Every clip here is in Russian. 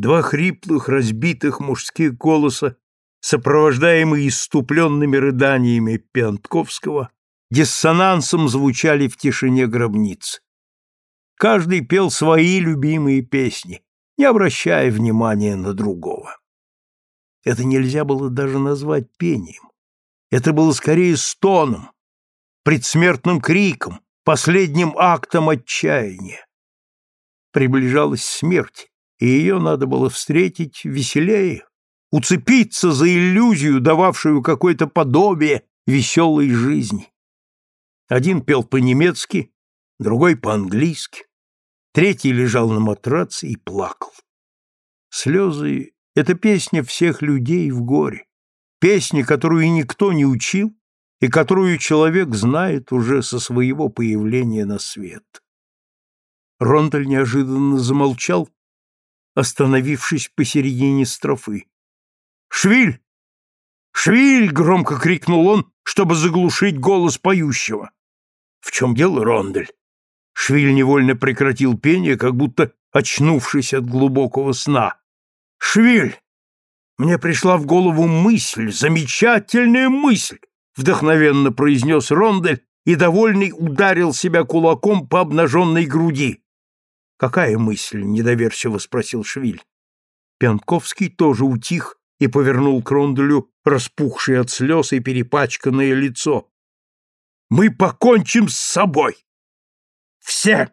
Два хриплых, разбитых мужских голоса, сопровождаемые иступленными рыданиями Пиантковского, диссонансом звучали в тишине гробниц. Каждый пел свои любимые песни, не обращая внимания на другого. Это нельзя было даже назвать пением. Это было скорее стоном, предсмертным криком, последним актом отчаяния. Приближалась смерть, и ее надо было встретить веселее, уцепиться за иллюзию, дававшую какое-то подобие веселой жизни. Один пел по-немецки, другой по-английски, третий лежал на матраце и плакал. Слезы — это песня всех людей в горе, песня, которую никто не учил и которую человек знает уже со своего появления на свет. Рондель неожиданно замолчал, остановившись посередине строфы. «Швиль! Швиль!» — громко крикнул он, чтобы заглушить голос поющего. «В чем дело, Рондель?» Швиль невольно прекратил пение, как будто очнувшись от глубокого сна. «Швиль! Мне пришла в голову мысль, замечательная мысль!» — вдохновенно произнес Рондель и, довольный, ударил себя кулаком по обнаженной груди. «Какая мысль?» — недоверчиво спросил Швиль. Пянковский тоже утих и повернул к Ронделю распухшее от слез и перепачканное лицо. «Мы покончим с собой! Все!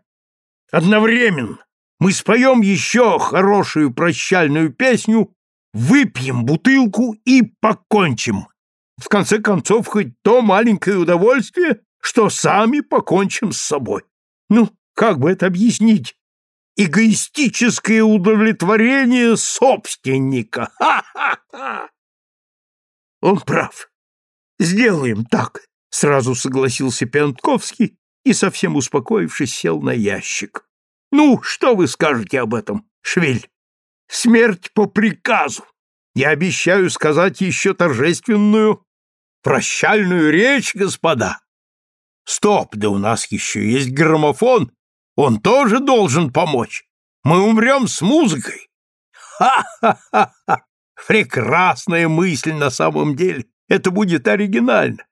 Одновременно! Мы споем еще хорошую прощальную песню, выпьем бутылку и покончим! В конце концов, хоть то маленькое удовольствие, что сами покончим с собой! Ну, как бы это объяснить?» Эгоистическое удовлетворение собственника. Ха-ха-ха! Он прав. Сделаем так, сразу согласился Пентковский и, совсем успокоившись, сел на ящик. Ну, что вы скажете об этом, Швель? Смерть по приказу. Я обещаю сказать еще торжественную прощальную речь, господа. Стоп, да у нас еще есть граммофон, он тоже должен помочь. Мы умрем с музыкой. Ха-ха-ха! Прекрасная мысль на самом деле. Это будет оригинально.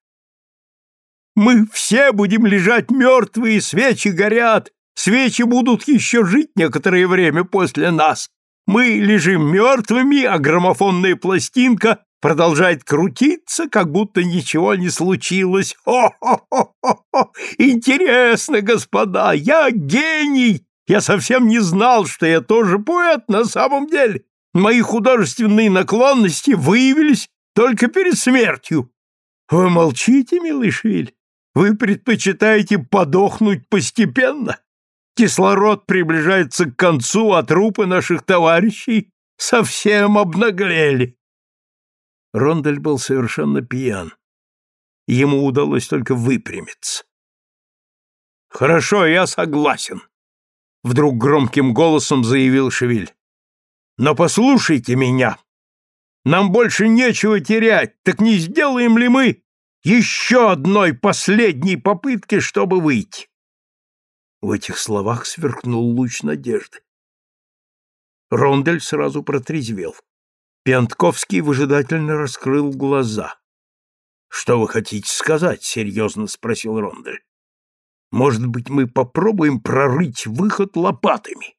Мы все будем лежать мертвые, свечи горят. Свечи будут еще жить некоторое время после нас. Мы лежим мертвыми, а граммофонная пластинка продолжает крутиться, как будто ничего не случилось. Хо-хо-хо-хо! Интересно, господа, я гений! Я совсем не знал, что я тоже поэт на самом деле. Мои художественные наклонности выявились только перед смертью. Вы молчите, милый Швиль? Вы предпочитаете подохнуть постепенно? Кислород приближается к концу, а трупы наших товарищей совсем обнаглели. Рондель был совершенно пьян. Ему удалось только выпрямиться. «Хорошо, я согласен», — вдруг громким голосом заявил Шевиль. «Но послушайте меня. Нам больше нечего терять, так не сделаем ли мы еще одной последней попытки, чтобы выйти?» В этих словах сверкнул луч надежды. Рондель сразу протрезвел. Пентковский выжидательно раскрыл глаза. «Что вы хотите сказать?» — серьезно спросил Рондель. «Может быть, мы попробуем прорыть выход лопатами?»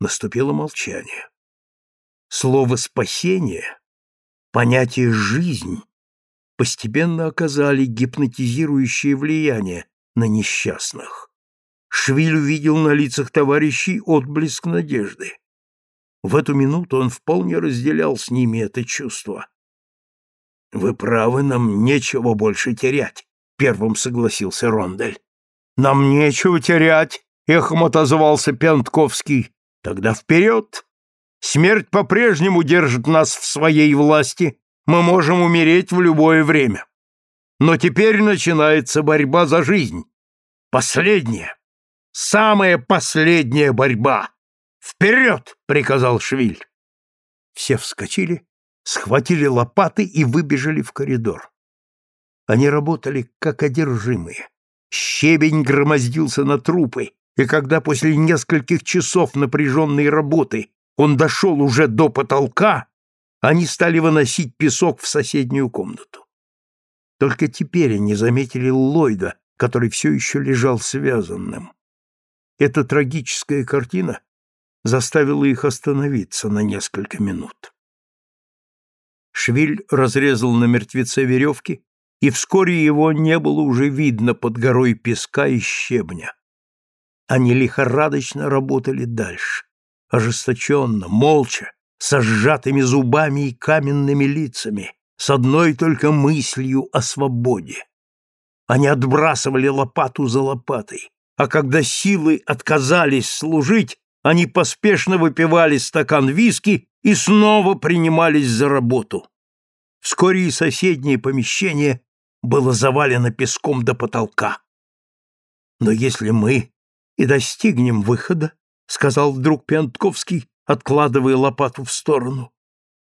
Наступило молчание. Слово «спасение», понятие «жизнь» постепенно оказали гипнотизирующее влияние на несчастных. Швиль увидел на лицах товарищей отблеск надежды. В эту минуту он вполне разделял с ними это чувство. «Вы правы, нам нечего больше терять», — первым согласился Рондель. «Нам нечего терять», — эхом отозвался Пентковский. «Тогда вперед! Смерть по-прежнему держит нас в своей власти, мы можем умереть в любое время. Но теперь начинается борьба за жизнь. Последняя, самая последняя борьба. «Вперед!» — приказал Швиль. Все вскочили, схватили лопаты и выбежали в коридор. Они работали как одержимые. Щебень громоздился на трупы, и когда после нескольких часов напряженной работы он дошел уже до потолка, они стали выносить песок в соседнюю комнату. Только теперь они заметили Ллойда, который все еще лежал связанным. Эта трагическая картина заставила их остановиться на несколько минут. Швиль разрезал на мертвеце веревки, и вскоре его не было уже видно под горой песка и щебня. Они лихорадочно работали дальше, ожесточенно, молча, со сжатыми зубами и каменными лицами, с одной только мыслью о свободе. Они отбрасывали лопату за лопатой, а когда силы отказались служить, они поспешно выпивали стакан виски и снова принимались за работу. Вскоре и соседнее помещение было завалено песком до потолка. Но если мы и достигнем выхода, сказал вдруг Пентковский, откладывая лопату в сторону,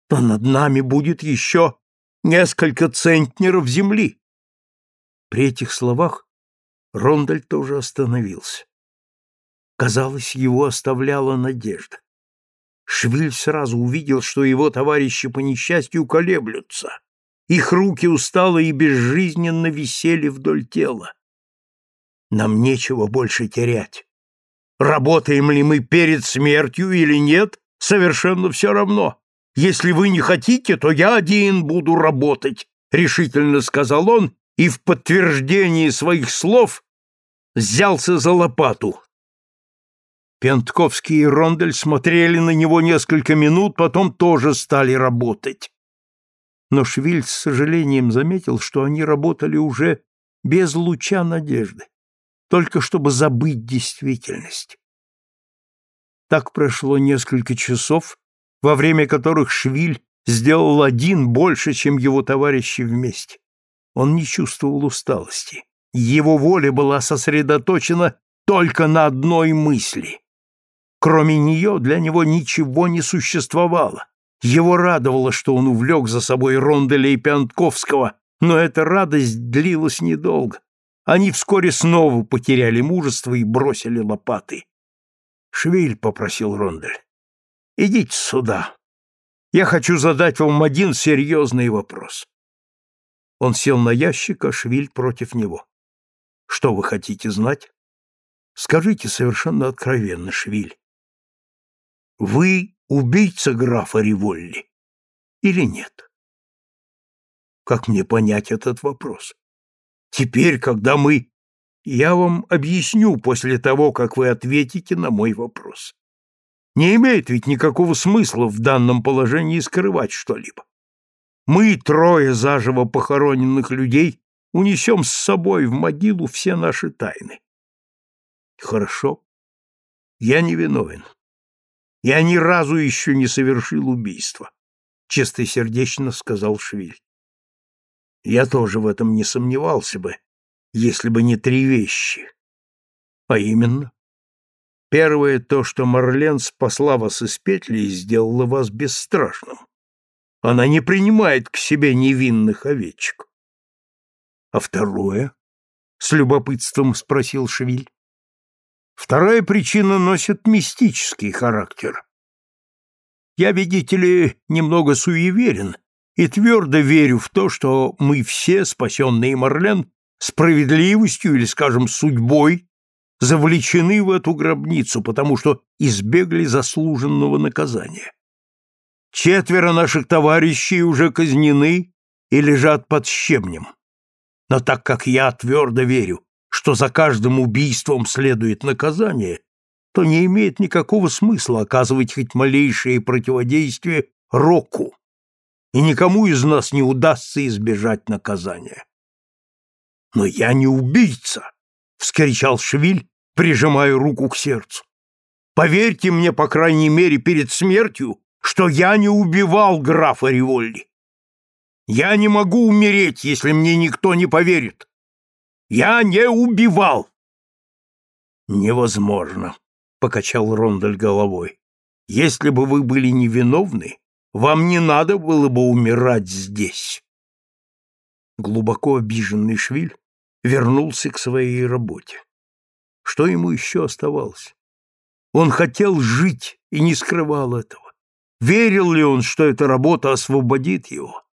то над нами будет еще несколько центнеров земли. При этих словах Рондель тоже остановился. Казалось, его оставляла надежда. Швиль сразу увидел, что его товарищи по несчастью колеблются. Их руки устало и безжизненно висели вдоль тела. Нам нечего больше терять. Работаем ли мы перед смертью или нет, совершенно все равно. Если вы не хотите, то я один буду работать, решительно сказал он и в подтверждении своих слов взялся за лопату. Пентковский и Рондель смотрели на него несколько минут, потом тоже стали работать. Но Швиль с сожалением заметил, что они работали уже без луча надежды, только чтобы забыть действительность. Так прошло несколько часов, во время которых Швиль сделал один больше, чем его товарищи вместе. Он не чувствовал усталости. Его воля была сосредоточена только на одной мысли. Кроме нее для него ничего не существовало. Его радовало, что он увлек за собой Ронделя и Пянтковского, но эта радость длилась недолго. Они вскоре снова потеряли мужество и бросили лопаты. «Швиль», — попросил Рондель, — «идите сюда. Я хочу задать вам один серьезный вопрос». Он сел на ящик, а Швиль против него. «Что вы хотите знать?» «Скажите совершенно откровенно, Швиль. Вы убийца графа Риволли или нет? Как мне понять этот вопрос? Теперь, когда мы... Я вам объясню после того, как вы ответите на мой вопрос. Не имеет ведь никакого смысла в данном положении скрывать что-либо. Мы, трое заживо похороненных людей, унесем с собой в могилу все наши тайны. Хорошо. Я не виновен. Я ни разу еще не совершил убийства, чистосердечно сказал Швиль. Я тоже в этом не сомневался бы, если бы не три вещи. А именно, первое то, что Марлен спасла вас из петли и сделала вас бесстрашным. Она не принимает к себе невинных овечек. А второе? С любопытством спросил Швиль. Вторая причина носит мистический характер. Я, видите ли, немного суеверен и твердо верю в то, что мы все, спасенные Марлен, справедливостью или, скажем, судьбой, завлечены в эту гробницу, потому что избегли заслуженного наказания. Четверо наших товарищей уже казнены и лежат под щебнем. Но так как я твердо верю, что за каждым убийством следует наказание, то не имеет никакого смысла оказывать хоть малейшее противодействие Року, и никому из нас не удастся избежать наказания. «Но я не убийца!» — вскричал Швиль, прижимая руку к сердцу. «Поверьте мне, по крайней мере, перед смертью, что я не убивал графа Риволли. Я не могу умереть, если мне никто не поверит. Я не убивал. Невозможно, покачал Рондель головой. Если бы вы были невиновны, вам не надо было бы умирать здесь. Глубоко обиженный Швиль вернулся к своей работе. Что ему еще оставалось? Он хотел жить и не скрывал этого. Верил ли он, что эта работа освободит его?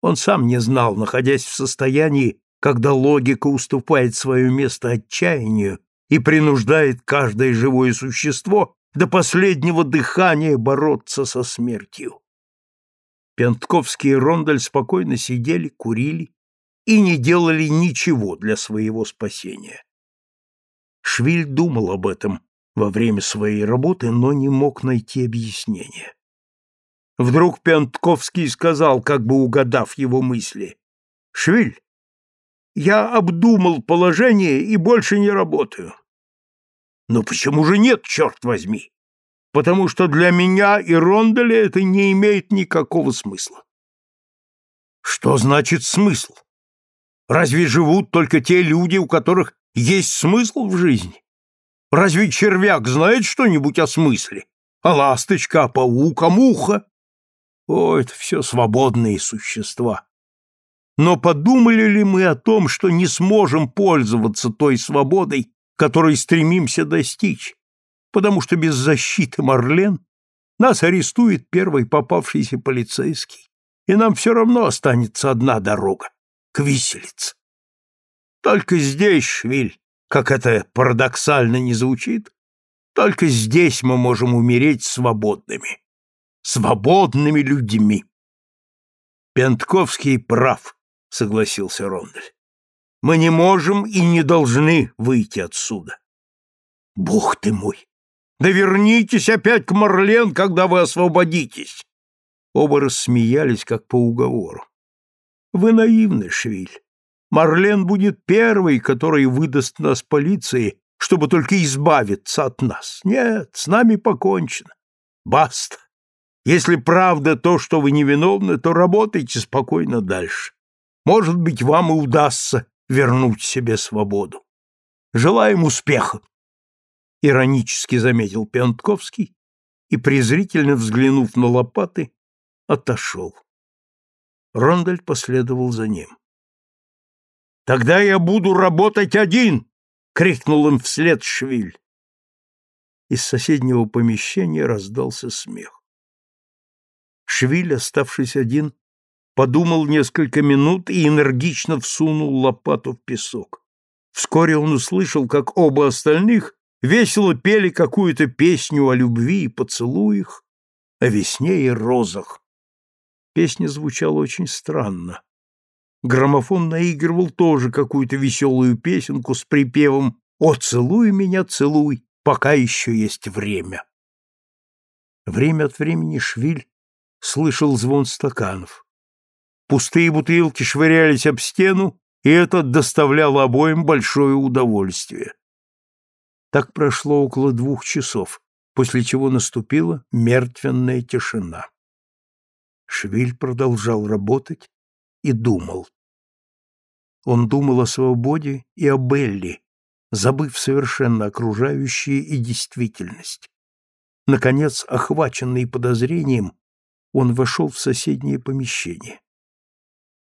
Он сам не знал, находясь в состоянии, когда логика уступает свое место отчаянию и принуждает каждое живое существо до последнего дыхания бороться со смертью. Пентковский и Рондель спокойно сидели, курили и не делали ничего для своего спасения. Швиль думал об этом во время своей работы, но не мог найти объяснения. Вдруг Пентковский сказал, как бы угадав его мысли, «Швиль, я обдумал положение и больше не работаю». «Но почему же нет, черт возьми?» «Потому что для меня и Ронделя это не имеет никакого смысла». «Что значит смысл? Разве живут только те люди, у которых есть смысл в жизни? Разве червяк знает что-нибудь о смысле? А ласточка, а паук, муха? О, это все свободные существа. Но подумали ли мы о том, что не сможем пользоваться той свободой, которой стремимся достичь, потому что без защиты Марлен нас арестует первый попавшийся полицейский, и нам все равно останется одна дорога — к виселице. Только здесь, Швиль, как это парадоксально не звучит, только здесь мы можем умереть свободными свободными людьми. Пентковский прав, согласился Рондель. Мы не можем и не должны выйти отсюда. Бог ты мой! Да вернитесь опять к Марлен, когда вы освободитесь. Оба рассмеялись, как по уговору. Вы наивны, Швиль. Марлен будет первый, который выдаст нас полиции, чтобы только избавиться от нас. Нет, с нами покончено. Баста. Если правда то, что вы невиновны, то работайте спокойно дальше. Может быть, вам и удастся вернуть себе свободу. Желаем успеха!» Иронически заметил Пентковский и, презрительно взглянув на лопаты, отошел. Рондель последовал за ним. «Тогда я буду работать один!» — крикнул им вслед Швиль. Из соседнего помещения раздался смех. Швиль, оставшись один, подумал несколько минут и энергично всунул лопату в песок. Вскоре он услышал, как оба остальных весело пели какую-то песню о любви и поцелуях, о весне и розах. Песня звучала очень странно. Граммофон наигрывал тоже какую-то веселую песенку с припевом «О, целуй меня, целуй, пока еще есть время». Время от времени Швиль слышал звон стаканов. Пустые бутылки швырялись об стену, и это доставляло обоим большое удовольствие. Так прошло около двух часов, после чего наступила мертвенная тишина. Швиль продолжал работать и думал. Он думал о свободе и о Белли, забыв совершенно окружающее и действительность. Наконец, охваченный подозрением, он вошел в соседнее помещение.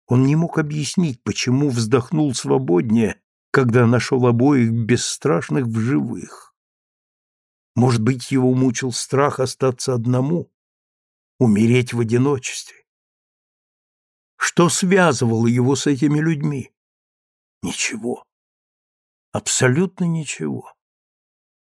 Он не мог объяснить, почему вздохнул свободнее, когда нашел обоих бесстрашных в живых. Может быть, его мучил страх остаться одному, умереть в одиночестве. Что связывало его с этими людьми? Ничего. Абсолютно ничего.